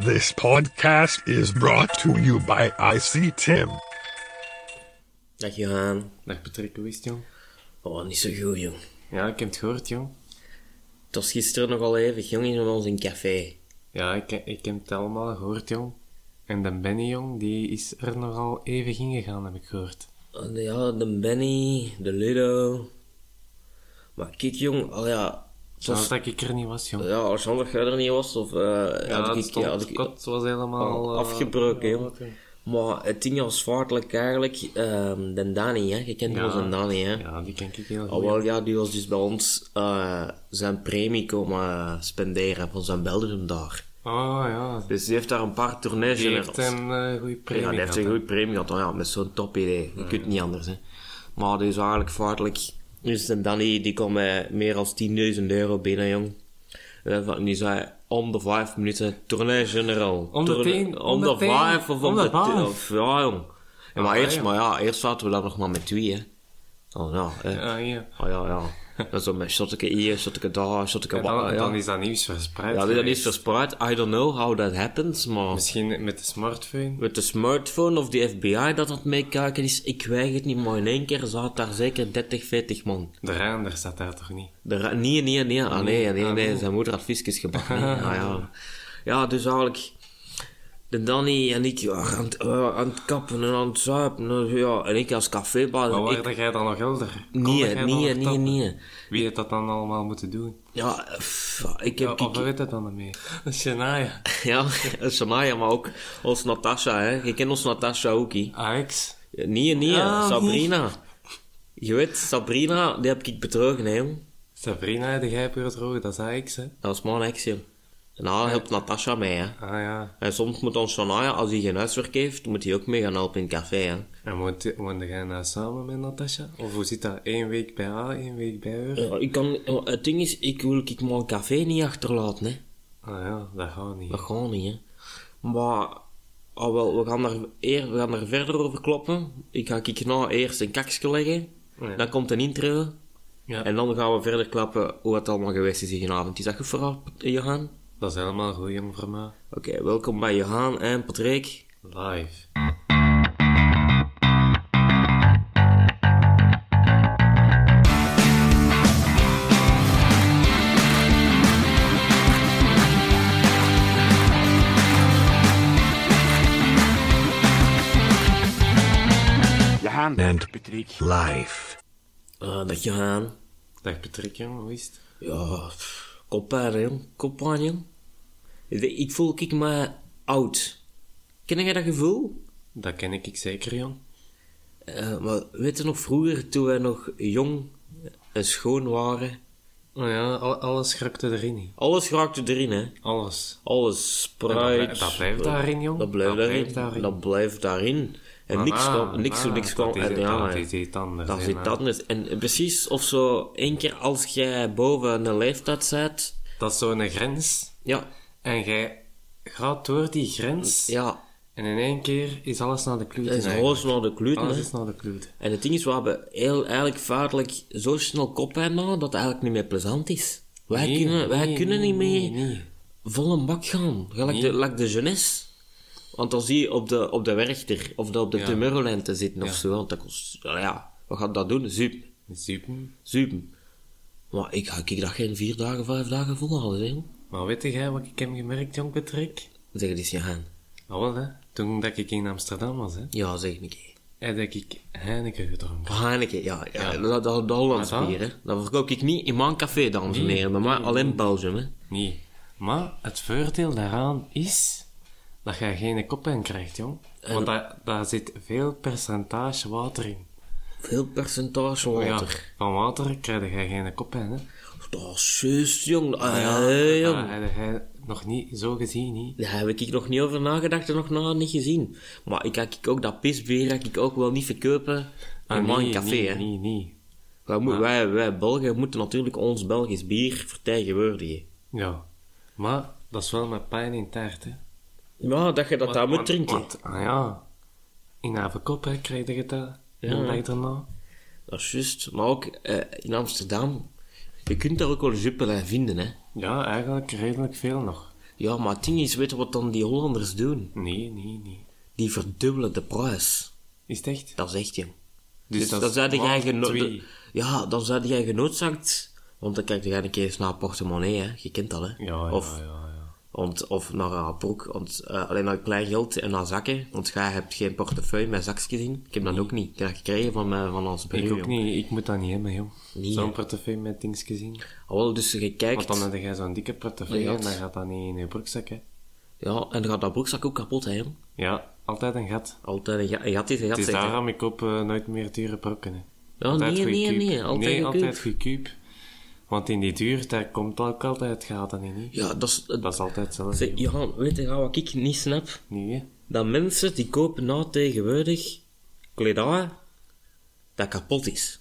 This podcast is brought to you by IC Tim. Dag Johan. Dag Patrick, hoe is het, jong? Oh, niet zo goed, jong. Ja, ik heb het gehoord, jong. Het was gisteren nogal even, jong, in ons in café. Ja, ik, ik heb het allemaal gehoord, jong. En de Benny, jong, die is er nogal even in gegaan, heb ik gehoord. En ja, de Benny, de Ludo. Maar kijk, jong, al ja... Zoals dat ik er niet was, ja, als jij er niet was, of... eh Ja, had ja, stond, ik, kot was helemaal... al eh, afgebroken. Maar het ding was vaartelijk eigenlijk, ehm de Dani, hè. Je kent Ja. een Dani, hè. Ja, die ken ik heel goed. Oh, wel, ja, die was dus bij ons eh, zijn premie komen spenderen van zijn Belgium daar. Oh, ja. Dus die heeft daar een paar tournees Die heeft een eh goede premie Ja, die heeft een hè. goed premie gehad. Oh ja, met zo'n top idee. Je kunt niet anders, hè. Maar dus eigenlijk vaartelijk... Dus en Danny, die kwam met meer dan 10.000 euro binnen, jong. En die zei, om de vijf minuten, tournee generaal. Om de tien? Om de vijf of om de tien, Ja, jong. En maar, eerst, ja. maar ja, eerst zaten we daar nog maar met twee, hè. Oh ja, ja. Oh ja, ja. Dat is zo met shotje hier, shotje daar, shotje En wat, dan, ja. dan is dat nieuws verspreid. Ja, dat is verspreid. I don't know how that happens, maar... Misschien met de smartphone. Met de smartphone of de FBI dat dat meekijken is, ik weig het niet, maar in één keer zat daar zeker 30, 40 man. De Raander staat daar toch niet? De nee, nee, nee, ah, nee, nee, Ah, nee, nee. zijn moeder had visjes gebakken. Ah, ja. ja, dus eigenlijk, de Danny en ik ja, aan, het, eh, aan het kappen en aan het zuipen, eh, ja, en ik als cafébaas. Maar en ik- waar jij dan nog helder? Nee, jij nee, nee, nee. Wie heeft dat dan allemaal moeten doen? Ja, pff, ik heb... Ja, of weet het dan ermee? Shania. ja, Shania, maar ook ons Natasha, hè. Je kent ons Natasha ook, hè. Ajax. Nee, nee, Ja, Sabrina. Je weet, Sabrina, die heb ik bedrogen, hè, jong. Sabrina, de gijper dat is Ajax, hè? Dat is mijn ex. En daar helpt Natasha mee, hè. Ah ja. En soms moet ons Shania, als hij geen huiswerk heeft, moet hij ook mee gaan helpen in het café, hè. En woont, woonde jij nou samen met Natasha? Of hoe zit dat? Eén week bij haar, één week bij haar? Ja, ik kan, het ding is, ik wil ik mijn café niet achterlaten, hè. Ah ja, dat gaat niet. Dat gaat niet, hè. Maar, ah, wel, we gaan, er eer, we gaan er verder over kloppen. Ik ga ik nou eerst een kakje leggen. Ja. Dan komt een intro. Ja, En dan gaan we verder klappen hoe het allemaal geweest is avond. Is dat goed voor Johan? Dat is helemaal goed, jong, voor mij. Oké, welkom bij Johan en Patrick. Live. Johan and Patrick live. Uh, dag Johan. Dag Patrick, jong, hoe is het? Ja, pff, Koppijn, jong. Ik, voel ik me oud. Ken jij dat gevoel? Dat ken ik zeker, jong. Eh, maar weet je nog vroeger, toen wij nog jong en schoon waren? Oh ja, al- alles grakte erin. Alles raakte erin, hè. Alles. Alles spruit. Dat blij- dat blijft daarin, jong. Dat blijft Dat daarin. blijft daarin. Dat blijft daarin. En niks na- kwam, niks, na, niks kwam. dat is- en ja, dat is iets anders, Dat is iets anders. En precies of zo, één keer als jij boven een leeftijd bent, Dat is zo'n grens. ja, En jij gaat door die grens. ja, En in één keer is alles naar de dat is alles naar de Alles is naar de. En het ding is, we hebben heel, eigenlijk vaartelijk zo snel koppijn dat het eigenlijk niet meer plezant is. Wij Nee, kunnen, wij nee, kunnen nee, niet meer vol een bak gaan. Gelijk de, like de jeunesse. Want dan zie je op de, op de Werchter, of op de Ja. Tomorrowland te zitten of zo. Want dat kost, ja, ja, wat gaat dat doen? Zuip. Super. Zuip. Maar ik ga ik dat geen vier dagen, vijf dagen volhouden, hè. Maar weet jij wat ik heb gemerkt, jong Patrick? Zeg het eens, Johan. Ah, wel, hè. Toen dat ik in Amsterdam was, hè, Ja, zeg een keer. heb ik Heineken gedronken. Heineken, ja. ja, Ja. Dat, dat, dat Hollands Maar dat- bier, hè. Dat verkoop ik niet in mijn café, dames en heren. Nee, alleen Belgium, hè. Nee. Maar het voordeel daaraan is dat je geen koppijn krijgt, jong. Want daar, daar zit veel percentage water in. Veel percentage Ja, water. van water krijg je geen koppijn, hè. Dat is juist, jong. Ah, Ja, hey, jong. dat heb jij nog niet zo gezien, niet. Daar heb ik nog niet over nagedacht en nog na niet gezien. Maar ik heb ik ook dat pisbier heb ik ook wel niet verkopen in Ah, mijn nee, café, nee, hè. nee, nee. Wij, moet- wij, wij Belgen moeten natuurlijk ons Belgisch bier vertegenwoordigen. Ja. Maar dat is wel met pijn in taart, hè. Ja, dat je dat daar moet drinken. want, ah ja, in Havenkop hè, krijg je dat Ja. een dag daarna. Dat is juist. Maar ook eh, in Amsterdam, je kunt daar ook wel juppelijn vinden, hè. Ja, eigenlijk redelijk veel nog. Ja, maar het ding is, weet je wat dan die Hollanders doen? Nee, nee, nee. Die verdubbelen de prijs. Is het echt? Dat is echt, jong. Dus, Dus dat dan zou jij maal geno- twee. de- Ja, dan zou jij genoodzaakt... Want dan kijk je een keer eens naar portemonnee, hè. Je kent dat, hè. Ja, ja, of, ja, ja. Want, of naar een broek, want, eh, alleen naar klein geld en naar zakken. Want jij hebt geen portefeuille met zakjes gezien. Ik heb dat ook niet. Ik heb dat gekregen van, mijn, van ons Ik bureau. ook niet, ik moet dat niet hebben, joh. Nee, Zo'n portefeuille met dings gezien. Ah, wel, dus je kijkt... Want dan heb jij zo'n dikke portefeuille en dan gaat dat niet in je broekzak, hè. Ja, en dan gaat dat broekzak ook kapot, hè. Ja, altijd een gat. Altijd een, ga- een gat is een gat, Het is daarom ik koop eh, nooit meer dure broeken, hè. Ja, Altijd nee, nee, nee. Altijd nee, altijd. Want in die duur, daar komt ook altijd gaten in, niet? Ja, dat is... Dat is altijd hetzelfde. Johan, weet je wat ik niet snap? Hè? Dat mensen die kopen nou tegenwoordig kledij dat kapot is.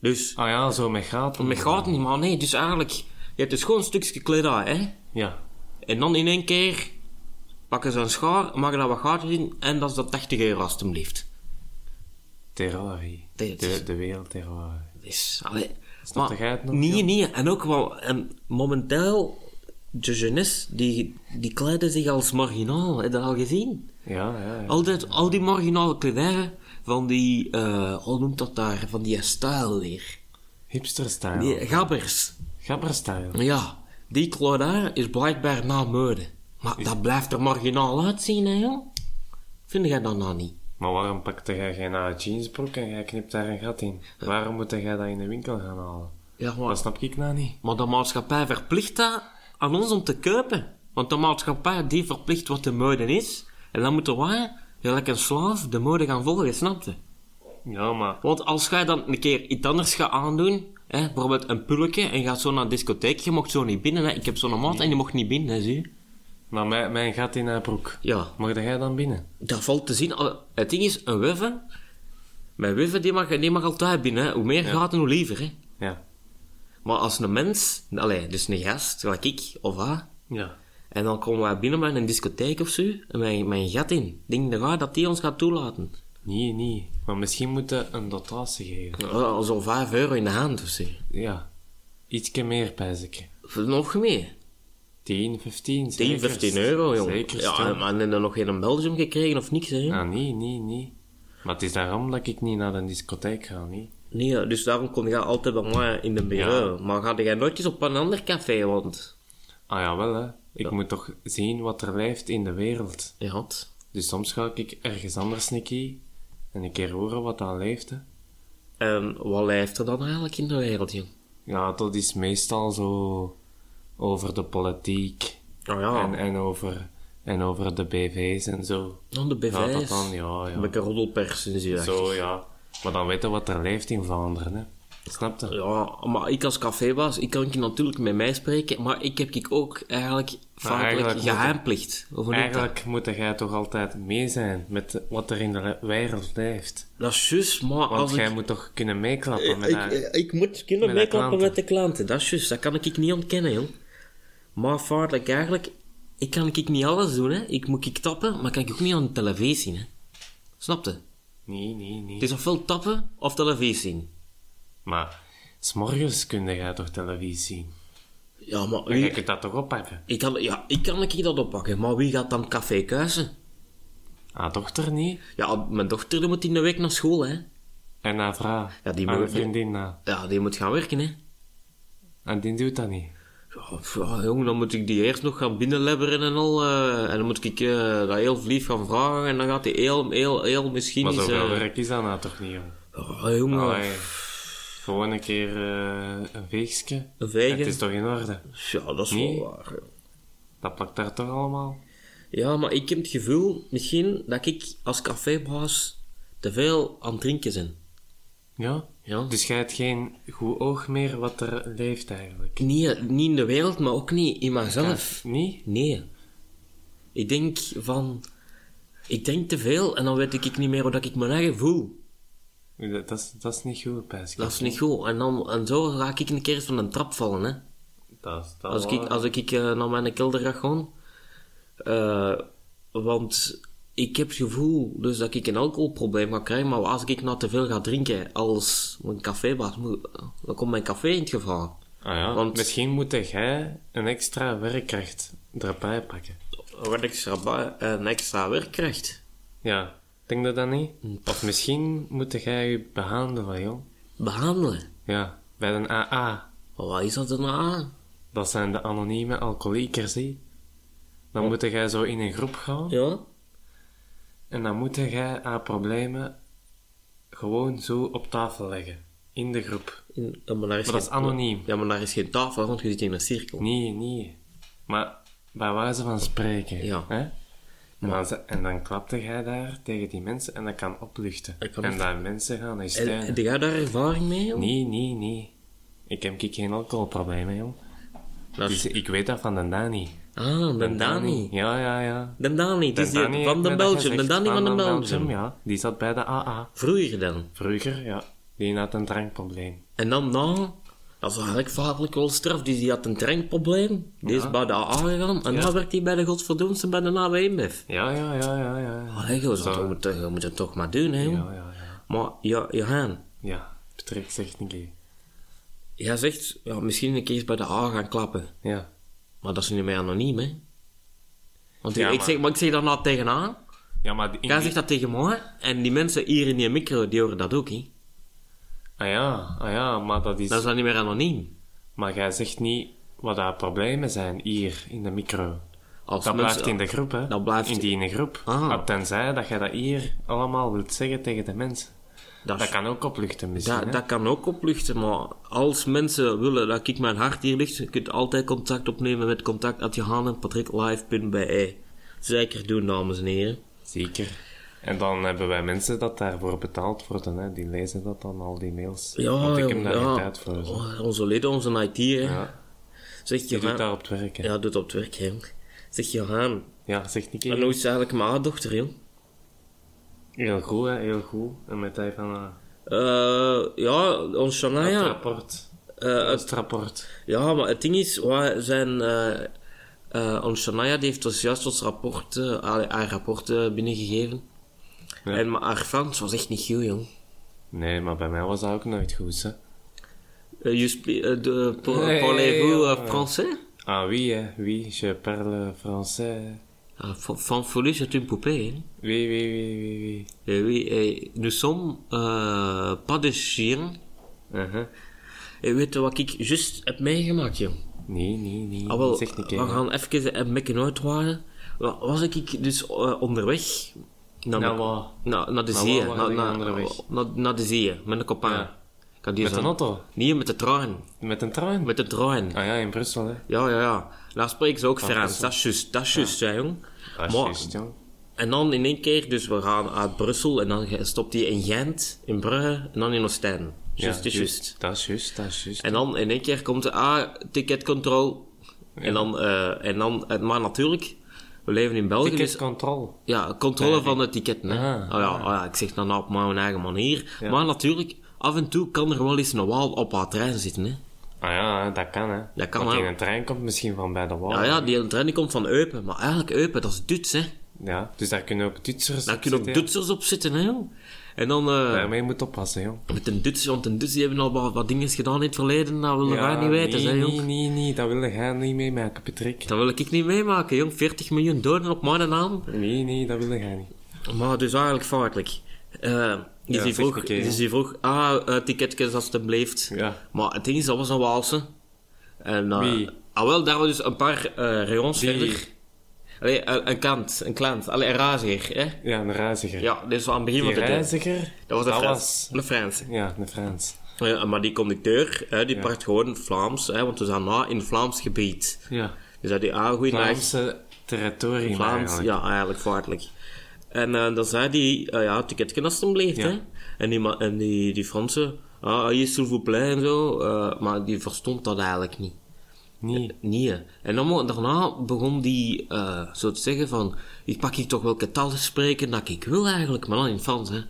Dus, Ah ja, zo met gaten. met gaat niet, maar nee, dus eigenlijk, je hebt dus gewoon een stukje kledij, hè? Ja. En dan in één keer pakken ze een schaar, maken daar wat gaten in en dat is dat 80 euro alstublieft. Terrorie. De, de wereld terrorie. Dus, allee, Snapte jij het nog, Nee, nee, en ook wel, en momenteel, de jeunesse, die, die kleiden zich als marginaal, heb je dat al gezien? Ja, ja, ja. Altijd, al die marginale kledij van die, eh, hoe noemt dat daar, van die stijl weer. Hipster-style. Die gabbers. Gabber-style. Ja, die kledij is blijkbaar na mode. Maar dat blijft er marginaal uitzien, hè, joh? Vind jij dat nou niet? Maar waarom pakte jij geen jeansbroek en jij knipt daar een gat in? Waarom moet jij dat in de winkel gaan halen? Ja, maar, Dat snap ik nou niet. maar de maatschappij verplicht dat aan ons om te kopen. Want de maatschappij die verplicht wat de mode is. En dan moeten wij, gelijk een slaaf, de mode gaan volgen, snap je? Ja, maar... Want als jij dan een keer iets anders gaat aandoen, hè, bijvoorbeeld een pulletje, en gaat zo naar een discotheek, je mocht zo niet binnen, hè. ik heb zo'n maat en die mocht niet binnen, hè, zie je. Maar mijn, mijn gat in haar broek. Ja, Mag jij dan binnen? dat valt te zien. Het ding is, een wuffe, mijn wuffe die mag, die mag altijd binnen, hè. hoe meer gaten, hoe liever. Hè. Ja. Maar als een mens, allee, dus een gast, zoals ik, of haar, Ja. en dan komen wij binnen met een discotheek of zo, en mijn, mijn gat in, denk je dat die ons gaat toelaten? Nee, niet. Maar misschien moeten een dotatie geven. Ja, Zo'n 5 euro in de hand of zo. Ja. Ietsje meer, pijzeke. Nog meer. 10, 15, 10, zeker. 15 euro, jongen. Zeker. Ja, maar en dan nog geen Belgium gekregen of niks, hè? Ah, nee, nee, nee. Maar het is daarom dat ik niet naar de discotheek ga, niet? Nee, dus daarom kon je altijd bij mij in de bureau. Maar ga jij nooit eens op een ander café, want... Ah ja, wel hè. Ik moet toch zien wat er leeft in de wereld. Had... Dus soms ga ik ergens anders een keer en een keer horen wat daar leeft. Hè. En wat leeft er dan eigenlijk in de wereld, jong? Ja, dat is meestal zo over de politiek Oh ja, en, en, over, en over de BV's en zo. dan de Gaat dat BV's. dan? Ja, Een ja. beetje roddelpers en zo. Zo, ja. Maar dan weten wat er leeft in Vlaanderen, hè. Snap je? Ja, maar ik als cafébaas, ik kan je natuurlijk met mij spreken, maar ik heb ik ook eigenlijk vaak eigenlijk moet- geheimplicht. Eigenlijk moet jij toch altijd mee zijn met wat er in de wereld leeft. Dat is juist, maar Want als jij ik... moet toch kunnen meeklappen met haar... Ik, ik moet kunnen met de meeklappen klanten. met de klanten, dat is juist, dat kan ik niet ontkennen, joh. Maar vaarlijk eigenlijk, ik kan ik niet alles doen, hè. Ik moet ik tappen, maar kan ik ook niet aan de televisie zien, hè. Snap je? Nee, nee, nee. Het is ofwel tappen of televisie zien. Maar, s'morgens kun jij toch televisie zien? Ja, maar wie... kunt dat toch oppakken? Ik kan, ja, ik kan ik dat oppakken, maar wie gaat dan café kuisen? Ah, dochter niet? Ja, mijn dochter die moet in de week naar school, hè. En haar vrouw? Ja, die Haar moet- vriendin na? Ja, die moet gaan werken, hè. En die doet dat niet? Ja, jongen, dan moet ik die eerst nog gaan binnenlebberen en al. eh, en dan moet ik eh, dat heel vlieg gaan vragen. En dan gaat hij heel, heel, heel misschien Maar zoveel eh, werk is dat nou toch niet, jong? ja, jongen, Allee, gewoon een keer een veegske. een. Het is toch in orde? Ja, dat is Nee. wel waar. Dat plakt daar toch allemaal? Ja, maar ik heb het gevoel, misschien, dat ik als cafébaas te veel aan het drinken ben. Ja? Ja. Dus jij hebt geen goed oog meer wat er leeft eigenlijk? Niet, niet in de wereld, maar ook niet in mijzelf. Niet? Nee. Ik denk van... Ik denk te veel en dan weet ik niet meer hoe dat ik mijn eigen voel. Dat, dat, is, dat is niet goed, Pijs. Dat is niet goed. En, dan, en zo ga ik een keer van een trap vallen, hè. Dat is, dat Als ik, als ik eh, naar mijn kelder ga gaan. Eh, want ik heb het gevoel dus dat ik een alcoholprobleem ga krijgen. Maar als ik nou te veel ga drinken als mijn cafébaas, moet- dan komt mijn café in het gevaar. Ah ja, Want- misschien moet jij een extra werkkracht erbij pakken. Wat extra, een extra werkkracht. Ja, denk je dat niet? Of misschien moet jij je behandelen, joh. Behandelen. Ja, bij een AA. Wat is dat een A? Dat zijn de anonieme alcoholiekers, hè. Dan moet jij zo in een groep gaan. Ja? En dan moet jij haar problemen gewoon zo op tafel leggen. In de groep. In, maar, daar Maar dat is anoniem. Ja, maar daar is geen tafel, want je zit in een cirkel. Nee, nee. Maar bij wijze van spreken. Ja. Hè? En, dan, ze- en dan klapte jij daar tegen die mensen en dat kan opluchten. Dat kan en dat mensen gaan je En, heb jij daar ervaring mee, joh? Nee, nee, nee. Ik heb geen. Dat is- Dus ik weet dat van de Dani. Ah, Dani. Ja, ja, ja. Dani, De die van de Belgium. Dani van de Belgium. Ja. Die zat bij de AA. Vroeger dan. Vroeger, ja. Die had een drankprobleem. En dan na, dat is eigenlijk vaarlijk wel straf. Dus die had een drankprobleem. Die is Ja. bij de AA gegaan. En Ja. dan werkt hij bij de Godverdoemste bij de AWMF. Ja, ja, ja, ja, ja. Allee, Zo. dat moet, je moet het toch maar doen, hè. Ja, ja, ja. Maar, ja, Johan, Ja, Patrick zegt niet. jij zegt, ja, misschien een keer bij de A gaan klappen. Ja. Maar dat is niet meer anoniem, hè. Want Ja, ik, maar- zeg, maar ik zeg dat nou tegenaan. Ja, maar... in Jij die- zegt dat tegen mij. En die mensen hier in die micro, die horen dat ook, hè. Ah ja, ah ja, maar dat is... Dat is dan niet meer anoniem. Maar jij zegt niet wat daar problemen zijn hier in de micro. Als Dat mensen- blijft in de groep, hè? Dat blijft- in die ene groep. Ah. Tenzij dat jij dat hier allemaal wilt zeggen tegen de mensen. Dat, Dat kan ook opluchten misschien, dat, dat kan ook opluchten, maar als mensen willen dat ik mijn hart hier ligt, je kunt altijd contact opnemen met contact.johanenpatricklive.be. Zeker doen, dames en heren. Zeker. En dan hebben wij mensen dat daarvoor betaald worden, hè? Die lezen dat dan, al die mails. Ja, Want ik heb daar ja. geen tijd voor. zo. Oh, onze leden, onze IT, hè. Ja, Zegt die Johan... doet daar op het werk, hè? Ja, doet op het werk, hè. Zegt Johan, Ja, zeg niet en hoe is eigenlijk haar dochter, joh? Heel goed, hè? Heel goed. En met hij van... Eh, ja, ons Het Shania. rapport. Eh, het, Het rapport. ja, maar het ding is, wij zijn... eh, ons Shania die heeft ons juist ons rapport, haar, haar rapport binnengegeven. Ja. En maar haar Frans was echt niet goed, jong. Nee, maar bij mij was dat ook nooit goed, hè? Uh, speak, uh, de, pour- Nee, parlez-vous uh, français? Ah oui, hè? Oui, je parle français. Ah, F- Fanfolie, c'est une poupée, hein. Oui, oui, oui, oui, oui. Eh oui, eh, nous sommes euh, pas de chien. Uh-huh. En weet je wat ik juist heb meegemaakt, jong? Nee, nee, nee. Ah, wel, niet, we gaan even een beetje uitwaaien. Wa- Was ik dus eh, onderweg naar, Nou, de- wat? naar, naar de zee, waar naar, naar, onderweg? naar, naar de zee, met een kopaan. Ja. Had die Met een auto? Nee, met de trein. Met een trein? Met de trein. Ah ja, in Brussel, hè? Ja, ja, ja. Daar spreken ze ook Frans. Brussel. Dat is juist, dat is juist, hè, jong. Maar-. En dan in één keer, dus we gaan uit Brussel en dan stopt hij in Gent, in Brugge en dan in Oostende. Ja, is juist. Dat is juist, dat is juist. En dan in één keer komt er, ah, ticketcontrole. En dan, eh, en dan, eh, maar natuurlijk, we leven in België. dus- Ticketcontrole. ja, controle Nee, van de ticketten. Hè. Ah, oh, ja, oh ja, ik zeg dat nou op mijn eigen manier. Maar natuurlijk, af en toe kan er wel eens een waal op haar trein zitten. Hè. Ah ja, dat kan, hè. Dat kan, Want hè. een trein komt misschien van bij de wal. Ja, ja, die trein die komt van Eupen. Maar eigenlijk Eupen, dat is Duits, hè. Ja, dus daar kunnen ook Duitsers Daar op kunnen ook Duitsers op zitten, hè. joh. En dan... eh, Daarmee moet oppassen, joh. Met een Duits, want een Duits die hebben al wat, wat dingen gedaan in het verleden, dat willen wij niet weten, nee, hè, nee, nee, nee, dat wil jij niet meemaken, Patrick. Dat wil ik niet meemaken, jong. 40 miljoen doden op mijn naam. Nee, nee, dat wil jij niet. Maar dus eigenlijk foutelijk. Eh dus, Ja, die vroeg, een dus die vroeg, ah, uh, ticketjes alstublieft. Ja. Maar het ding is, dat was een Waalse. En, eh, Wie? Ah, wel, daar was dus een paar rayons Die- verder. Allee, een, een kant, een klant. Allee, een raziger, hè. Ja, een reiziger. Ja, dit was aan het begin Die van de tijd. reiziger, Dat was de Frans. was... De Frans. Ja, een Frans. Ja, maar die conducteur, hè, die praat gewoon Vlaams, hè, want we zijn na in Vlaams gebied. Ja. Dus dat die ah, goeiedag. Vlaamse territorium Vlaams, eigenlijk. ja, eigenlijk vaartelijk. En eh, dan zei die, uh, ja, ticketje alstublieft, Ja. hè. En die, en die, die Franse, ah, hier, s'il vous plaît, en zo. eh, maar die verstond dat eigenlijk niet. Nee. Nee. En dan, daarna begon die zo te zeggen van, ik pak hier toch welke taal te spreken dat ik wil eigenlijk, maar dan in Frans, hè.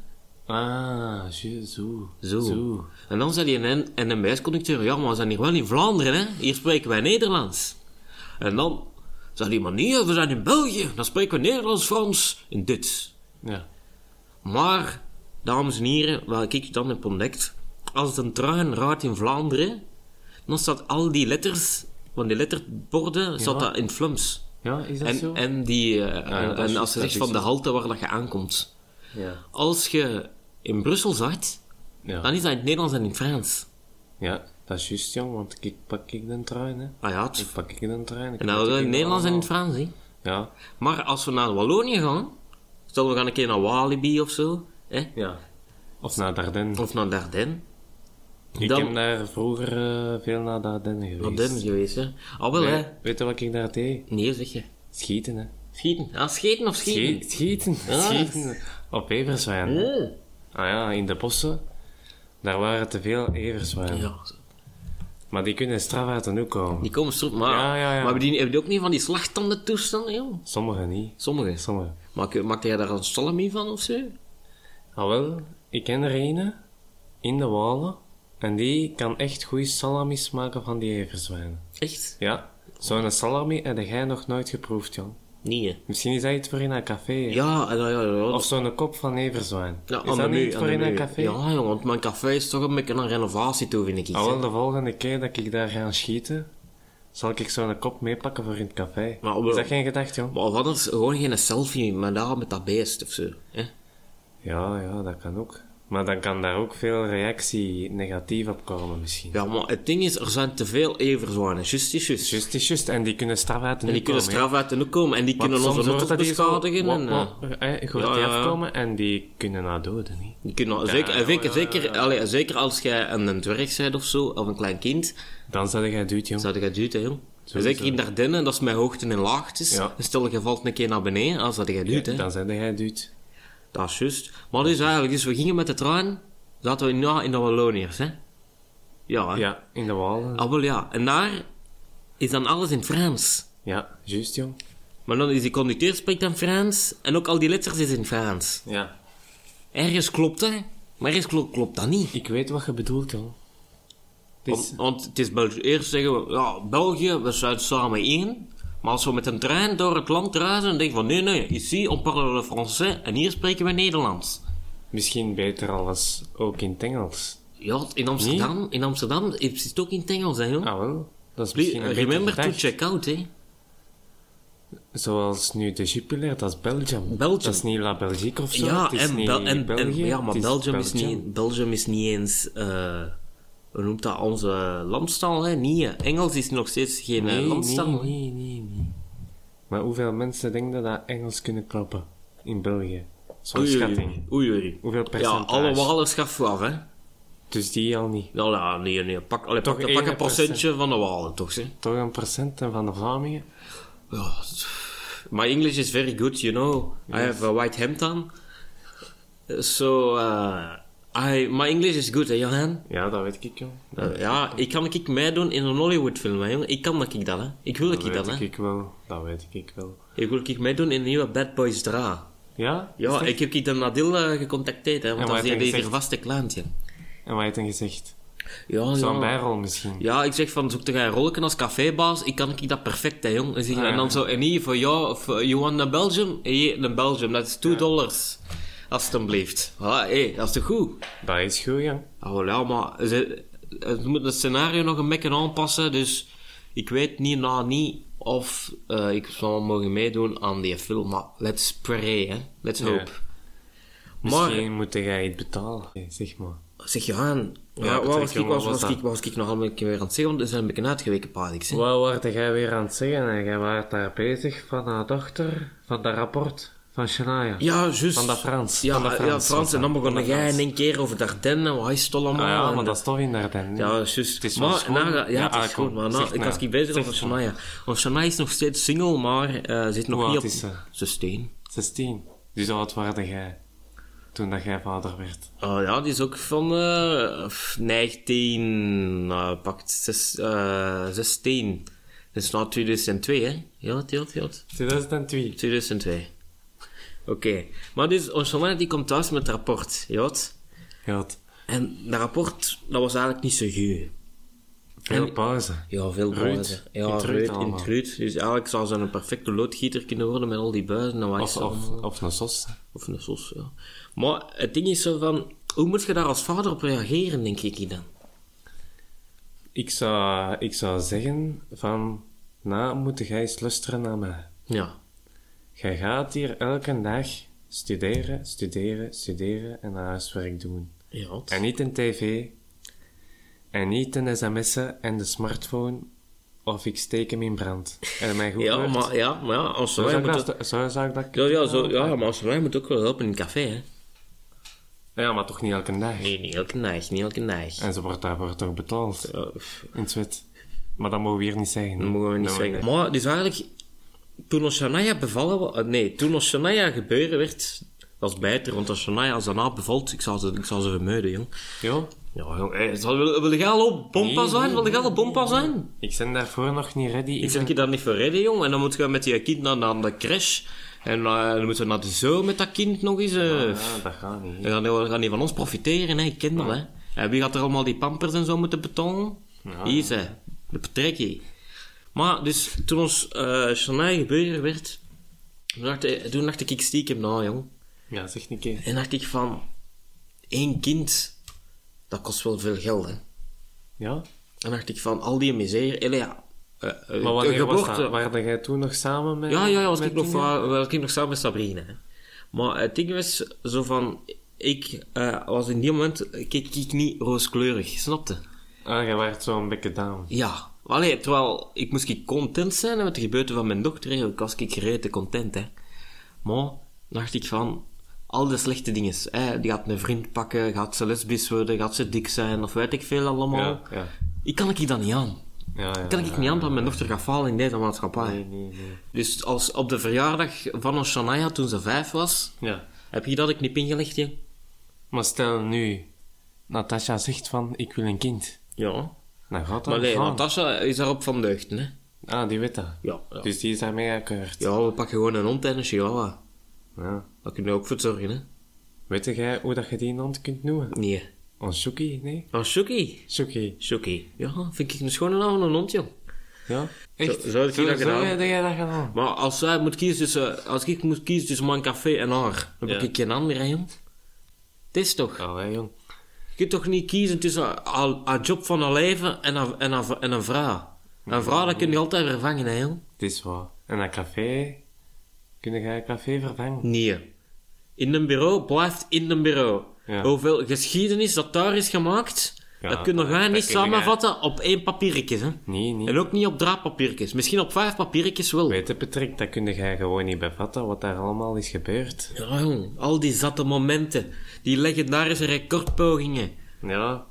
Ah, ju- zo. Zo. En dan zei die NMBS-conducteur, ja, maar we zijn hier wel in Vlaanderen, hè. Hier spreken wij Nederlands. En dan zei die, nee, we zijn in België. Dan spreken we Nederlands, Frans en Duits. Ja. Maar, dames en heren, wat ik dan heb ontdekt, als het een trein rijdt in Vlaanderen, dan staat al die letters, van die letterborden, staat dat in flums. Ja, is dat En, zo? en, die, eh, ja, en is- als ze dat zegt is van de halte waar dat je aankomt. Ja. Als je in Brussel Ja. dan is dat in het Nederlands en in het Frans. ja, dat is juist, jong, want ik pak ik de trein, hè. Ah ja, het, Ik pak ik de trein. ik en weet dat is in het Nederlands en in het. Frans, hè. Ja, Maar als we naar Wallonië gaan, stel we gaan een keer naar Walibi of zo, hè, ja. Of naar Dardenne. of naar Dardenne. Ik dan- heb daar vroeger eh, veel naar Dardenne geweest. Dardenne geweest, hè. Ah, wel, Nee, hè. weet je wat ik daar deed? Nee, zeg je. Schieten, hè. Schieten. Ah, schieten of schieten? Schieten. Schieten. Ah. Schieten. Op everzwijn. Oh. Ah ja, in de bossen. Daar waren te veel everzwijn. Ja, Maar die kunnen straf uit de hoek komen. die komen stroep, maar, Ja, ja, ja. maar hebben die, hebben die ook niet van die slachtanden toestanden, joh? Sommigen niet. Sommige. Sommigen. Maak, maakte jij daar een salami van of zo? Ah wel, ik ken er een in de Walen. En die kan echt goede salamis maken van die everzwijnen. Echt? Ja, zo'n salami heb jij nog nooit geproefd, Jan. Nee. Misschien is dat iets voor in een café. Ja, ja, ja. ja. Of zo'n kop van everzwijn. ja, is dat niet voor in een café? Ja, jongen, want mijn café is toch een beetje een renovatie toe, vind ik. iets, Ah, hè. wel, de volgende keer dat ik daar ga schieten, zal ik zo'n kop meepakken voor in het café. Maar is dat geen gedachte, Jan? Maar of anders gewoon geen selfie met, daar, met dat beest of zo. Hè? Ja, ja, dat kan ook. Maar dan kan daar ook veel reactie negatief op komen, misschien. Ja, maar het ding is, er zijn te veel everzwijnen. Just is just. Juist, is juist. En die kunnen straf uit de En die kunnen straf uit de komen en die Want kunnen onze noten beschadigen. En, eh, Ja, die afkomen en die kunnen naar doden, niet? die kunnen, Ja, zeker, ja, zeker, zeker, allee, zeker als jij een, een dwerg bent of zo, of een klein kind, Dan zou jij duwt, jong. zou je duwt, jong. Sowieso. Zeker in Dardenne, dat is met hoogten en laagtes. Ja. Dan Stel je valt een keer naar beneden, als dat je duwt, hè. Dan zou jij duwt. Dat is juist. Maar dus eigenlijk, dus we gingen met de trein, zaten we in, ja, in de Walloniërs, hè. Ja, hè. Ja, in de Walen. Ah, wel ja. En daar is dan alles in Frans. Ja, juist, jong. Maar dan is die conducteur spreekt dan Frans, en ook al die letters is in Frans. Ja. Ergens klopt dat, maar ergens klopt, klopt dat niet. Ik weet wat je bedoelt, jong. Het is... Want, want het is België. Eerst zeggen we, ja, België, we zijn samen één. Maar als we met een trein door het land reizen, dan denk van, nee, nee, ici, on parle le français, en hier spreken we Nederlands. Misschien beter alles ook in het Engels. Ja, in Amsterdam, in Amsterdam is het ook in het Engels, hè, joh. Ah, wel. Dat is misschien een remember to check out, hè. Zoals nu de Jupiler, dat is Belgium. Belgium. Dat is niet La Belgique of zo. Ja, het is en, Bel- en, en- België, ja, maar het Belgium is, niet, Belgium is niet eens, eh hoe noemt dat, onze landstaal, hè? Niet, hè. Engels is nog steeds geen eh, Nee, landstaal. nee, nee, nee, nee. Maar hoeveel mensen denken dat Engels kunnen kloppen in België? Zo'n Oei, schatting. Oei, oei. Hoeveel Ja, percentage? alle Walen schaffen af, hè. Dus die al niet. Nou, ja, nee, nee. Pak, allee, Toch pak, pak een 1%. procentje van de Walen, toch, hè. Toch een procent en van de Vlamingen? Ja, my English is very good, you know. I have a white hemd on. So, uh, I, my English is good, hè, Johan? Ja, dat weet ik, jong. Uh, ja, ik kan ik meedoen in een Hollywood-film, hè, jongen. Ik kan dat ik dat, hè. Ik wil dat Dat ik dat, weet hè. ik wel. Dat weet ik wel. Ik wil ik meedoen in een nieuwe Bad Boys 3. Ja? Ja, ik heb ik de Nadil eh, gecontacteerd, hè, want dat is je hier gezegd? vaste klantje. En wat je dan gezegd? Ja, Zo'n ja. bijrol misschien? Ja, ik zeg van, zoek jij een rolletje als cafébaas? Ik kan ik dat perfect, hè, jong. En, zeg, Ah, en dan zo, en hier voor jou, voor, you want a Belgium? Hey, een Belgium, dat is 2 dollars. Alsjeblieft. Voilà, hey, dat is toch goed? Dat is goed, ja, maar ze, het moet het scenario nog een beetje aanpassen, dus ik weet niet na niet of eh, ik zal mogen meedoen aan die film, maar let's pray, hè. Let's Ja. hope. Maar, Misschien moet jij iets betalen. Zeg maar. zeg je aan, Ja, ja, wat was ik, was, was, was ik, was nog een keer weer aan het zeggen, want er zijn een beetje uitgeweken hè. Wat wordt jij weer aan het zeggen? En jij waart daar bezig van haar dochter, van dat rapport van Shania. Ja, juist. Van dat Frans. Ja, Van dat ja, Frans. En dan van begon dat jij in één keer over Dardenne, wat is het allemaal? Ah ja, maar dat is toch in Dardenne. Ja, juist. Het is maar, schoon. ja, Ja, het is ah, Maar na, ik was ik bezig Zeg over. Shania. Want Shania is nog steeds single, maar eh zit nog Hoe niet op... is ze? Ze steen. 16. Dus oud waren jij toen dat jij vader werd? Oh ja, die is ook van eh 19... nou, pakt zes, eh 16. Dat is nou 2002, hè? Ja, ja, het. 2002. 2002. Oké. Maar dus, ons Shania die komt thuis met het rapport, ja. het. Ja, het- En dat rapport, dat was eigenlijk niet zo goed. veel pauze. Ja, veel Ruud. buizen. Ja, In het Ruud Ruud, in allemaal. het Ruud. Dus eigenlijk zou ze een perfecte loodgieter kunnen worden met al die buizen Of, of een sos. Of een sos, ja. Maar het ding is zo van, hoe moet je daar als vader op reageren, denk ik dan? Ik zou, ik zou zeggen van... Nou, moet jij eens luisteren naar mij. Ja. Jij gaat hier elke dag studeren, studeren, studeren en huiswerk doen. Ja. En niet een tv. En niet een sms'en en de smartphone. Of ik steek hem in brand. En mij goed Ja, maar, ja, maar ja, als Zo moeten... zo zou ik dat Ja, ja, zo, ja, maar als wij moeten ook wel helpen in een café, hè. Ja, maar toch niet elke dag. Nee, niet elke dag, niet elke dag. En ze wordt daarvoor toch betaald. Ja, In het Zwit. Maar dat mogen we hier niet zeggen. dat mogen we niet zeggen. Maar dus eigenlijk, toen ons Shania bevallen eh, nee, toen ons Shania gebeuren werd, dat is beter, want als Shania als daarna bevalt, ik zal ze, ik zal ze vermeuden, jong. Ja, Ja, jong, eh, zal, wil, wil jij al op bompa Nee, zijn? Wil jij al op bompa zijn? ik ben daarvoor nog niet ready. Ik je daar niet voor redden, jong. En dan moet je met je kind naar, naar de crash. En eh, dan moeten we naar de zoo met dat kind nog eens. eh, Ja, dat gaat niet. Dan gaan die, gaan die van ons profiteren, hè, dat, hè. En wie gaat er allemaal die pampers en zo moeten betalen? Ja. De betrekking. Maar, dus, toen ons uh, Shania gebeuren werd, toen dacht, ik- toen dacht ik, stiekem na, jong. Ja, zeg niet keer. En dacht ik van, één kind, dat kost wel veel geld, hè. Ja? En dacht ik van, al die miserie, eh, ja, eh, eh, Maar wanneer was dat? Waren jij toen nog samen met... Ja, ja, ja, was ik, nog, was ik nog samen met Sabrina. Hè. Maar het ding was zo van... Ik eh, was in die moment... Keek ik niet rooskleurig, snapte? Ah, jij werd zo'n beetje down. Ja. Allee, terwijl ik moest ik content zijn met de gebeurten van mijn dochter. Ik was ik gereden content, hè. Maar dacht ik van... Al de slechte dingen. Hè. Die gaat een vriend pakken, gaat ze lesbisch worden, gaat ze dik zijn, of weet ik veel allemaal. Ja, ja. Ik kan ik dat niet aan. Ja, ja, Kan ik ja. niet aan dat mijn dochter gaat falen in deze maatschappij. Nee, nee, nee. Dus als op de verjaardag van ons Shania, toen ze vijf was, Ja. heb je dat ik niet ingelegd, hè? Maar stel nu... Natasha zegt van, ik wil een kind. Ja. Dan gaat dat Maar nee. Natasha is daarop van deugden, hè? Ah, die dat. Ja. Ja, Dus die is daarmee akkoord. ja we pakken gewoon een hond en een chihuahua. Ja. Daar kun je ook voor zorgen, hè? Weet jij hoe dat je die hond kunt noemen? Nee. Een Shuki, nee? Oh, Shuki. Shuki. Shuki. Ja, vind ik een schone naam van een hond, joh. Ja? Echt? Zo- zou ik Zo- dat zo gedaan? heb jij dat gedaan? Maar als zij moet kiezen tussen... Als ik moet kiezen tussen mijn café en haar, dan heb Ja. ik geen ander, hè, jong? Het is toch? Allee, jong. Je kunt toch niet kiezen tussen een een job van een leven en een, en een, en een vrouw? Een vrouw, dat kun je altijd vervangen, hè? Het is waar. En dat café... Kun jij een café vervangen? Nee. In een bureau blijft in een bureau. Ja. Hoeveel geschiedenis dat daar is gemaakt, Ja, dat kunnen dat niet je- samenvatten op één papiertje. Hè? Nee, niet. En ook niet op draappapiertjes. Misschien op vijf papiertjes wel. Weet je, Patrick, dat kun jij gewoon niet bevatten, wat daar allemaal is gebeurd. Ja, jong. Al die zatte momenten. Die legendarische recordpogingen. Ja.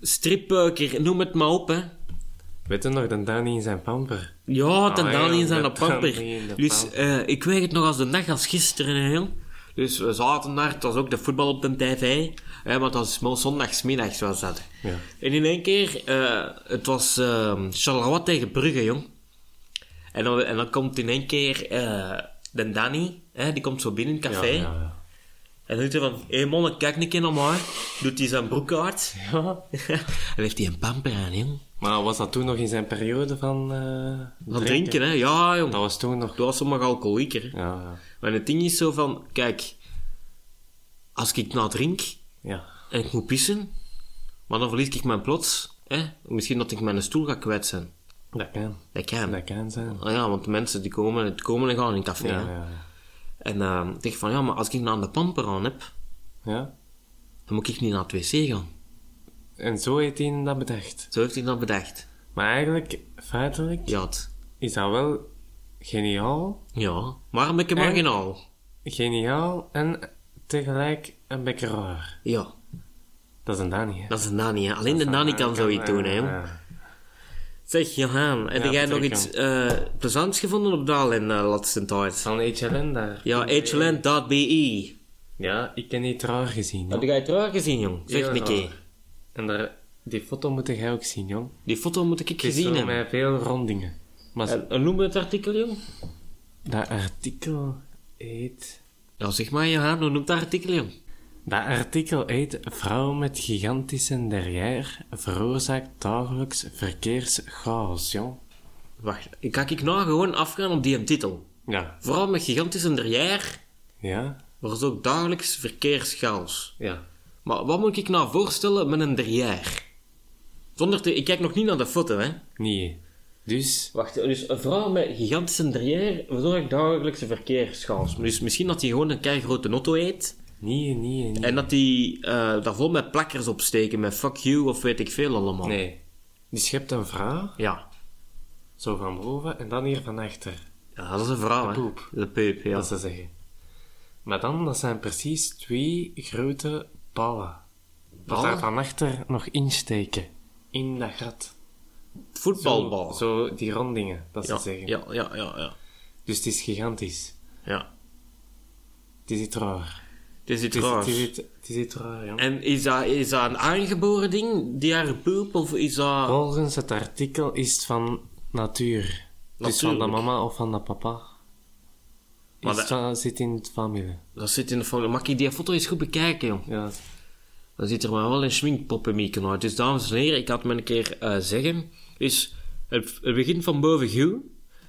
Strippoker, noem het maar op, hè. Weet je nog, de Danny in zijn pamper? Ja, Ah, Dani ja, in zijn pamper. De Dus ik weet het nog als de dag als gisteren, hè, jong. Dus we zaten daar, het was ook de voetbal op de tv. Hè, maar het was zondagsmiddags was dat. Ja. En in één keer, eh, het was uh, Charleroi tegen Brugge, jong. En dan, en dan komt in één keer eh, de Danny, hè, die komt zo binnen in het café. Ja, ja, En dan doet hij van, hé hey, mannen, kijk een keer naar mij. Doet hij zijn broek uit. ja. en heeft hij een pamper aan, jong. Maar was dat toen nog in zijn periode van... eh Van drinken, hè. Ja, jong. Dat was toen nog... Dat was sommige alcoholieker. Ja, ja. Maar het ding is zo van, kijk, als ik nou drink Ja. en ik moet pissen, maar dan verlies ik mijn plots, hè? misschien dat ik mijn stoel ga kwijt zijn. Dat kan. Dat kan. Dat kan zijn. Ah ja, want de mensen die komen, die komen en gaan in het café. Ja, hè. ja, ja. En uh, ik denk van, ja, maar als ik nou de pamper aan heb, Ja. dan moet ik niet naar het wc gaan. En zo heeft hij dat bedacht. Zo heeft hij dat bedacht. Maar eigenlijk, feitelijk, Ja, het- is dat wel geniaal. ja. maar een beetje En- marginaal. Geniaal en tegelijk een beetje raar. Ja, Dat is een hè? dat is een Dani, hè. Alleen de Dani kan zoiets doen, hè. Zeg, Johan, heb Ja, jij nog iets eh plezants gevonden op Daal in de laatste tijd? Van HLN daar. Ja, HLN.be. Ja, ik heb niet raar gezien. Heb jij het raar gezien, jong? Zeg raar. En daar, die foto moet jij ook zien, jong. Die foto moet ik Het is gezien hebben. met veel rondingen. Maar En, en noem het artikel, jong? dat artikel heet... Ja, zeg maar, Johan, hoe noemt dat artikel, jong? Dat artikel heet Vrouw met gigantische derrière veroorzaakt dagelijks verkeerschaos, jong. Wacht, ik ga ik nou gewoon afgaan op die titel. Ja. Vooral met gigantische derrière, Ja? ook dagelijks verkeerschaos. Ja. Maar wat moet ik nou voorstellen met een derrière? Zonder te... Ik kijk nog niet naar de foto, hè. Nee. Dus, Wacht, dus een vrouw met gigantische derrière verzorgt dagelijkse verkeerschaos. Dus misschien dat hij gewoon een kei grote auto eet. Nee, nee, nee. En dat die eh, daar vol met plakkers op steken, met fuck you of weet ik veel allemaal. Nee. Je hebt een vrouw, Ja. zo van boven, en dan hier van achter. ja, dat is een vrouw, hè. poep. De peep, ja. Dat ze zeggen. Maar dan, dat zijn precies twee grote ballen. Ballen? daar van achter nog insteken. In dat gat. Voetbalbal. Zo, zo die rondingen, dat ja, ze zeggen. ja, ja, ja, ja. Dus het is gigantisch. ja. Het is iets raar. Het is iets Het is, raars. het is, iets- het is iets raar, ja. En is dat, is dat een aangeboren ding, die haar poep, of is dat... Volgens het artikel is het van natuur. Dus van de Natuurlijk. mama of van de papa. Maar Is dat- zit in het familie. Dat zit in de foto. Mag ik die foto eens goed bekijken, joh? Ja. Dan zit er maar wel een schminkpoppenmieken uit. Dus dames en heren, ik had me een keer eh, zeggen. Dus het, het begint van boven Giel.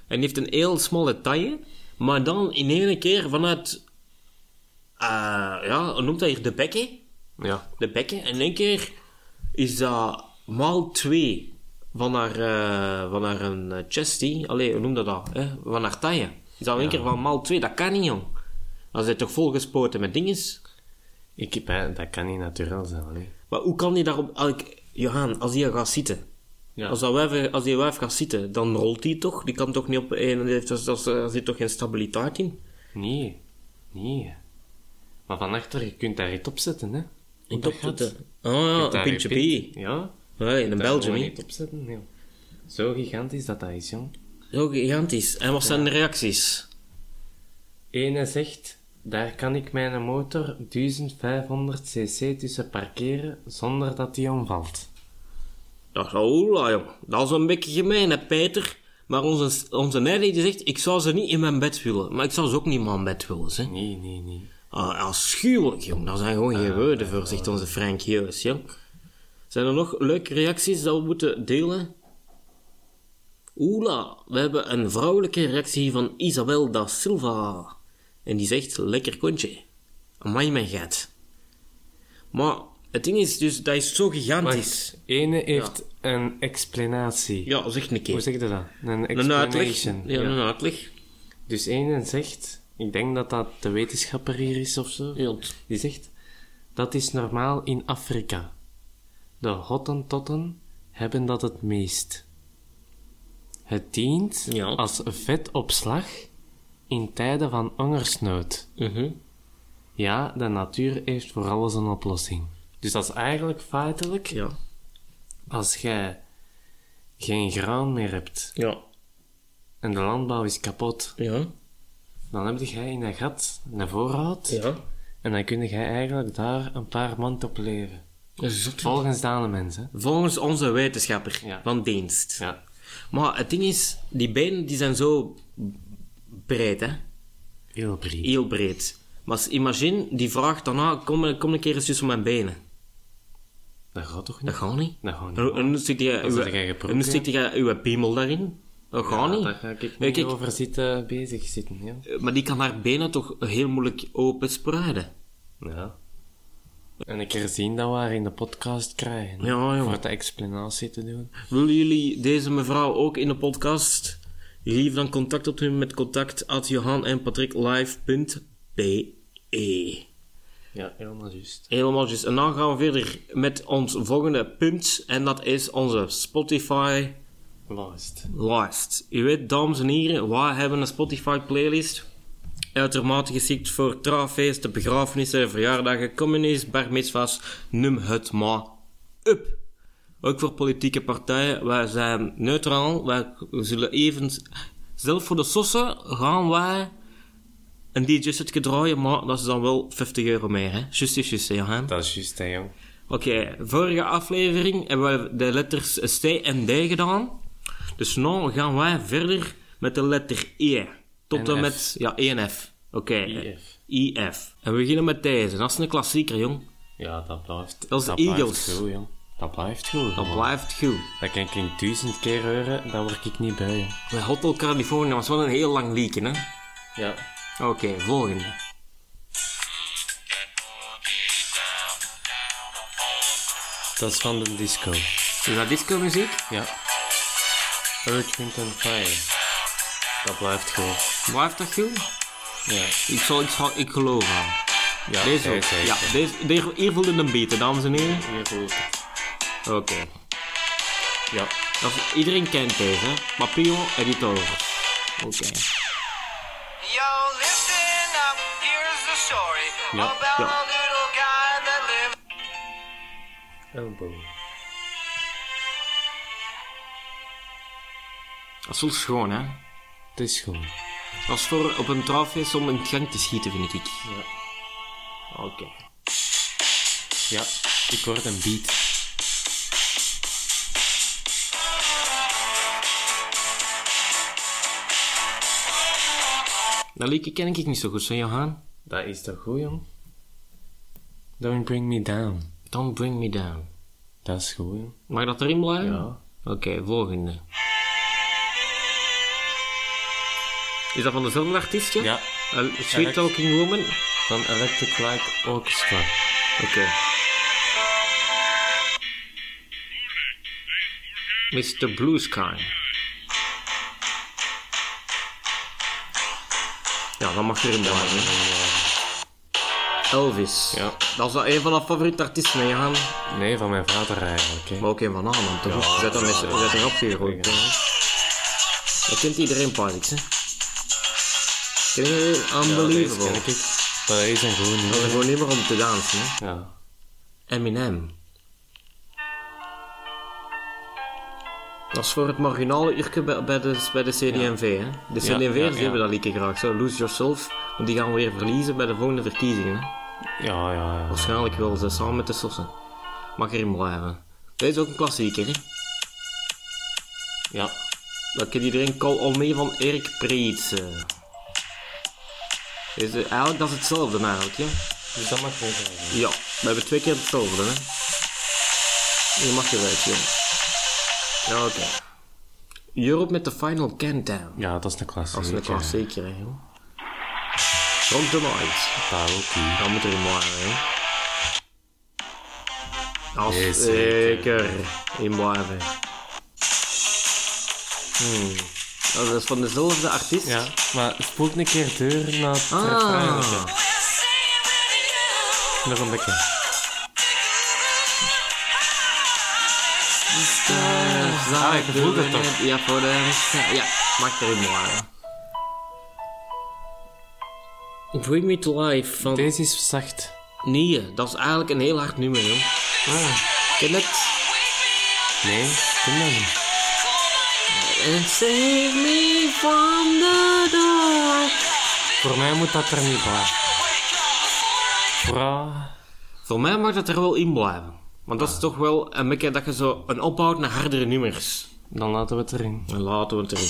En heeft een heel smalle taille. Maar dan in één keer vanuit... eh, ja, noemt dat hier? De bekken. Ja. De bekken. En in één keer is dat maal twee van haar, eh, van haar een eh, chesty. Allee, hoe noem dat dat? Hè? Van haar taille. Is dat in één keer van maal twee? Dat kan niet, jong. Dan is hij toch volgespoten met dinges. Ik heb, hè, dat kan niet natuurlijk zijn. Hè. Maar hoe kan die daarop... Alk, Johan, als die gaat zitten... Ja. Als, dat wijf, als die wijf gaat zitten, dan rolt die toch? Die kan toch niet op één... en heeft- daar- Daar zit toch geen stabiliteit in? Nee. Nee. Maar van achter, je kunt daar iets op zetten, hè. In dat gat. Ah ja, een daar pintje je pint- pie. Ja. Ja, in een Belgium, gewoon hè. iets op zetten, nee. Zo gigantisch dat dat is, jong. Zo gigantisch. En wat zijn de reacties? Ene zegt, daar kan ik mijn motor 1500 cc tussen parkeren zonder dat die omvalt. Dat is jong. Dat is een beetje gemeen, hè, Peter. Maar onze, onze Nelly die zegt, ik zou ze niet in mijn bed willen. Maar ik zou ze ook niet in mijn bed willen, hè. Nee, nee, nee. Ah, afschuwelijk, jong. Daar zijn gewoon geen woorden voor, zegt onze Frank jong. Zijn er nog leuke reacties dat we moeten delen? Oela, we hebben een vrouwelijke reactie van Isabel da Silva. En die zegt, lekker kontje. Amai, mijn gat. Maar het ding is dus, dat is zo gigantisch. Wacht, ene heeft een explanatie. Ja, zeg een Hoe keer. zeg je dat? Een Een uitleg. Ja, een uitleg. Dus ene zegt, ik denk dat dat de wetenschapper hier is of zo, Ja. die zegt, dat is normaal in Afrika. De Hottentotten hebben dat het meest. Het dient Ja. als vetopslag in tijden van hongersnood. Mhm. Ja, de natuur heeft voor alles een oplossing. Dus dat is eigenlijk feitelijk, Ja. als jij geen graan meer hebt Ja. en de landbouw is kapot, Ja. Dan heb jij in dat gat een voorraad Ja. en dan kun jij eigenlijk daar een paar maand op leven. Volgens de mensen. Volgens onze wetenschapper Ja. van dienst. Ja. Maar het ding is, die benen die zijn zo breed, hè? Heel breed. Heel breed. Maar imagine, die vraagt daarna, kom, kom een keer eens tussen mijn benen. Dat gaat toch Dat niet? gaat niet. Dat gaat niet. En, nu Dat stikt jij uw piemel daarin. Dat gaat Ja, niet. Daar ga ik niet kijk, over zitten bezig zitten. Ja. Maar die kan haar benen toch heel moeilijk open spreiden. ja. En een keer zien dat we haar in de podcast krijgen. Ja. Voor de explanatie te doen. Willen jullie deze mevrouw ook in de podcast? Geef dan contact op met contact at johan.en.patricklive.be Ja, helemaal juist. Helemaal juist. En dan gaan we verder met ons volgende punt. En dat is onze Spotify Last. lijst. U weet, dames en heren, wij hebben een Spotify playlist. Uitermate geschikt voor trouwfeesten, begrafenissen, verjaardagen, communies, barmitzvahs. Noem het maar up. Ook voor politieke partijen. Wij zijn neutraal. Wij zullen even... Zelf voor de sossen gaan wij een DJ-setje draaien, maar dat is dan wel 50 euro meer, hè? Just is just, Johan? Dat is juist, hè, jong. Oké, vorige aflevering hebben we de letters C en D gedaan. Dus nu gaan wij verder met de letter E. Tot En F. met... Ja, E en F. Oké. IF. IF. En we beginnen met deze. Dat is een klassieker, jong. Ja, dat blijft... Dat is blijft Eagles. goed, jong. Dat blijft goed. Dat blijft goed. Dat kan ik duizend keer horen, daar word ik niet bij. Bij Hotel California was wel een heel lang liedje, hè? Ja. Oké, volgende. Dat is van de disco. Is dat disco muziek? Ja. Earth, Wind and Fire. Dat blijft gewoon. Blijft dat goed? Ja. Ik, zal, ik, zal, ik geloof aan. Ja, Deze ook. zeker. Ja, deze, deze, hier voelde een beter, dames en heren. Hier voelt het. Oké. Ja. Dat Iedereen kent deze, hè? Papillon Editors. Oké. Yo, listen up, here's the story Ja, about ja. a little guy that lived. Elbow. Dat is wel schoon, hè? Het is. Dat is voor op een trouwfeest om in gang te schieten, vind ik. Ja. Oké. Ja. Ik hoor een beat. Dat liedje ken ik niet zo goed, zo Johan. Dat is toch goed, jong? Don't bring me down. Don't bring me down. Dat is goed, jong. Mag dat erin blijven? Ja. Oké, volgende. Is dat van dezelfde artiest? ja? Sweet Talking Woman? Van Electric Light Orchestra. Oké. Mr. Blue Sky. Ja, dat mag erin blijven. Elvis. Ja. Dat is wel een van de favoriete artiesten, Johan. Nee, van mijn vader eigenlijk, hè. Maar ook een van Aanland, toch? Ja, zet hem. Ja. hè. Dat kent iedereen, Parix, hè? Je Ja, Unbelievable? ken ik. Dat is een goed dat is gewoon niet meer om te dansen, hè? Ja. Eminem. Dat is voor het marginale uurtje bij, bij de, bij de CD&V, hè? De CD&V ja, hebben dat liedje graag, zo. Lose Yourself. Want die gaan we weer verliezen bij de volgende verkiezingen, hè? Ja, ja, ja. Waarschijnlijk wel ze samen met de Sossen. Mag erin blijven. Dit is ook een klassieker, hè? Ja. Dat kent iedereen Call On Me van Erik Preets. Is, eh, eigenlijk dat is hetzelfde eigenlijk, ja? Dus dat mag goed zijn. Ja, we hebben twee keer hetzelfde, hè? Je mag je weten, joh. Ja, oké. Europe met de Final Countdown. Ja, dat is een klassieker. Dat is een klassieker, hè, joh. From the Night. Dat ook. Dat moet erin blijven, hè. Zeker. zeker in blijven. Hmm. Dat is van dezelfde artiest. Ja, maar spoel een keer deur naar het Ah. refrein. Nog een beetje. Ah, ik voel dat toch. Ja, voor de... Ja, mag erin blijven. Bring Me To Life van... Deze is zacht. Nee, dat is eigenlijk een heel hard nummer, joh. Ah, Ken het? nee, ken dat niet. And save me from the dark. Voor mij moet dat er niet bij. Vrouw. Voor mij mag dat er wel in blijven. Want dat is toch wel een beetje dat je zo een opbouwt naar hardere nummers. Dan laten we het erin. En laten we het erin.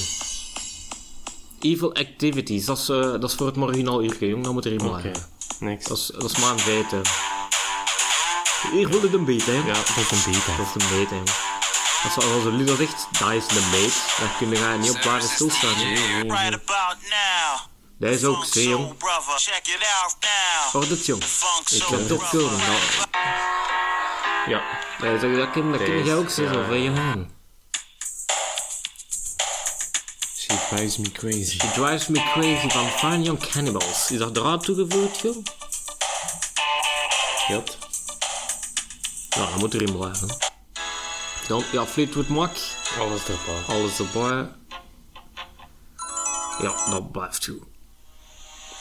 Evil Activities, dat is, eh, dat is voor het marginaal uurtje, jong. Dat moet erin Oké, blijven. niks. Dat is, dat is maar een feit, hè. Hier wil het een beat, hè. Ja, dat is een beat, hè. Dat is een beat, hè. Als als de Lido zegt, dat is de beat, dan kun je niet op waarde stilstaan. hè. Right about now. Dat is ook Funk zee, Soul jong. Brother, check it out now. Oh, dat jong. Ik heb toch kunnen. Nou, Ja. dat, dat, dat ken, dat ken jij ook zo, Ja. van je. She drives me crazy. She Drives Me Crazy van Fine Young Cannibals. Is dat eraan toegevoegd, joh? Jot. Nou, dat moet erin blijven. Dan, ja, Fleetwood Mac. Alles erbij. Alles erbij. Ja, dat blijft goed.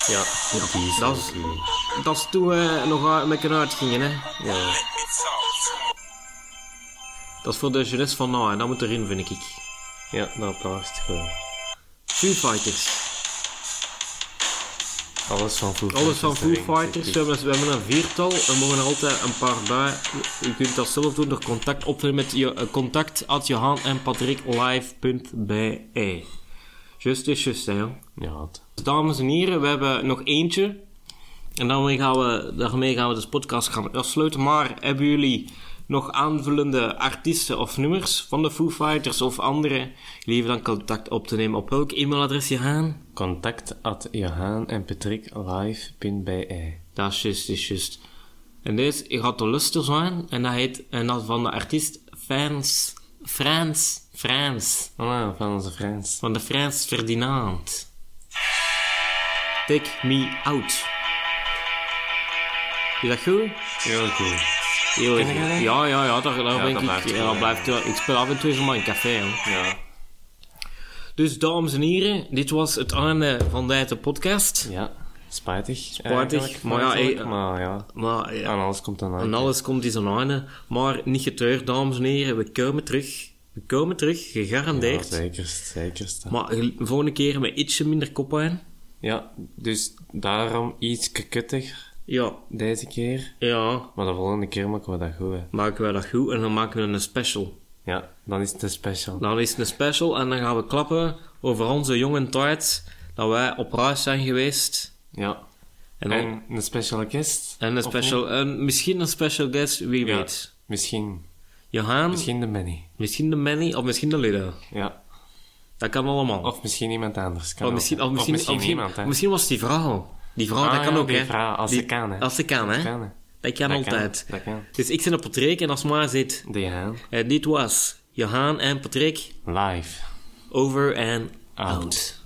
Ja, die is dat is-. Dat is toen we nog elkaar uitgingen, hè. Ja. Dat is voor de jeunesse van nou, en dat moet erin, vind ik. ja, dat blijft goed. Foo Fighters. Alles van Foo Alles van Foo Fighters. We hebben, we hebben een viertal. We mogen er altijd een paar bij. U kunt dat zelf doen door contact op te nemen met je, eh, contact at Johan en Patrick live.be. Just is just, hè, jong. Ja, het- Dames en heren, we hebben nog eentje. En daarmee gaan we, daarmee gaan we de podcast gaan afsluiten. Maar hebben jullie nog aanvullende artiesten of nummers van de Foo Fighters of andere? Jullie hebben dan contact op te nemen op welk e-mailadres je gaan? Contact at Johan en Patrick live.be. Dat is juist, is juist. En deze gaat de luster zijn en dat heet en dat van de artiest Frans, Frans, Frans. Ah, van onze Frans. Van de Frans Ferdinand. Take me out. Is dat goed? Heel cool. Heel Ken jij dat? Ja, ja, ja, daar, daar Ja, ben dat ik. blijft ja, dat blijft wel. Ik speel af en toe eens maar een café. Ja. Dus, dames en heren, dit was het einde van deze podcast. Ja. Spijtig. Spijtig, eigenlijk, maar ja, feitelijk, eh, maar ja. Maar ja, Aan alles komt dan uit. En alles komt in zijn einde. Maar niet getreurd, dames en heren. We komen terug. We komen terug, Ja, gegarandeerd. zekerst, zekerst. maar de volgende keer met ietsje minder koppijn. Ja, dus daarom iets kuttiger Ja, deze keer. ja. Maar de volgende keer maken we dat goed, hè. Maken we dat goed en dan maken we een special. Ja, dan is het een special. Dan is het een special en dan gaan we klappen over onze jonge tijd. Dat wij op reis zijn geweest. Ja. En, dan- En een special guest? en een special, en misschien een special guest, wie? Ja, weet. Misschien. Johan, misschien, Misschien de Manny. de Manny of misschien de Ludo. Ja. Dat kan allemaal. Of misschien iemand anders. Kan Of misschien, of misschien, of misschien, niemand, hè. misschien was het die vrouw. Die vrouw, Ah, dat kan ja, ook, hè. vrouw, als Die- ze kan, hè. Als ze kan, hè. Dat kan, hè. Dat kan Dat altijd. Dat kan. Dus ik zit op Patrick en als maar zit... De Haan. eh, dit was Johan en Patrick Live. over en Out. out.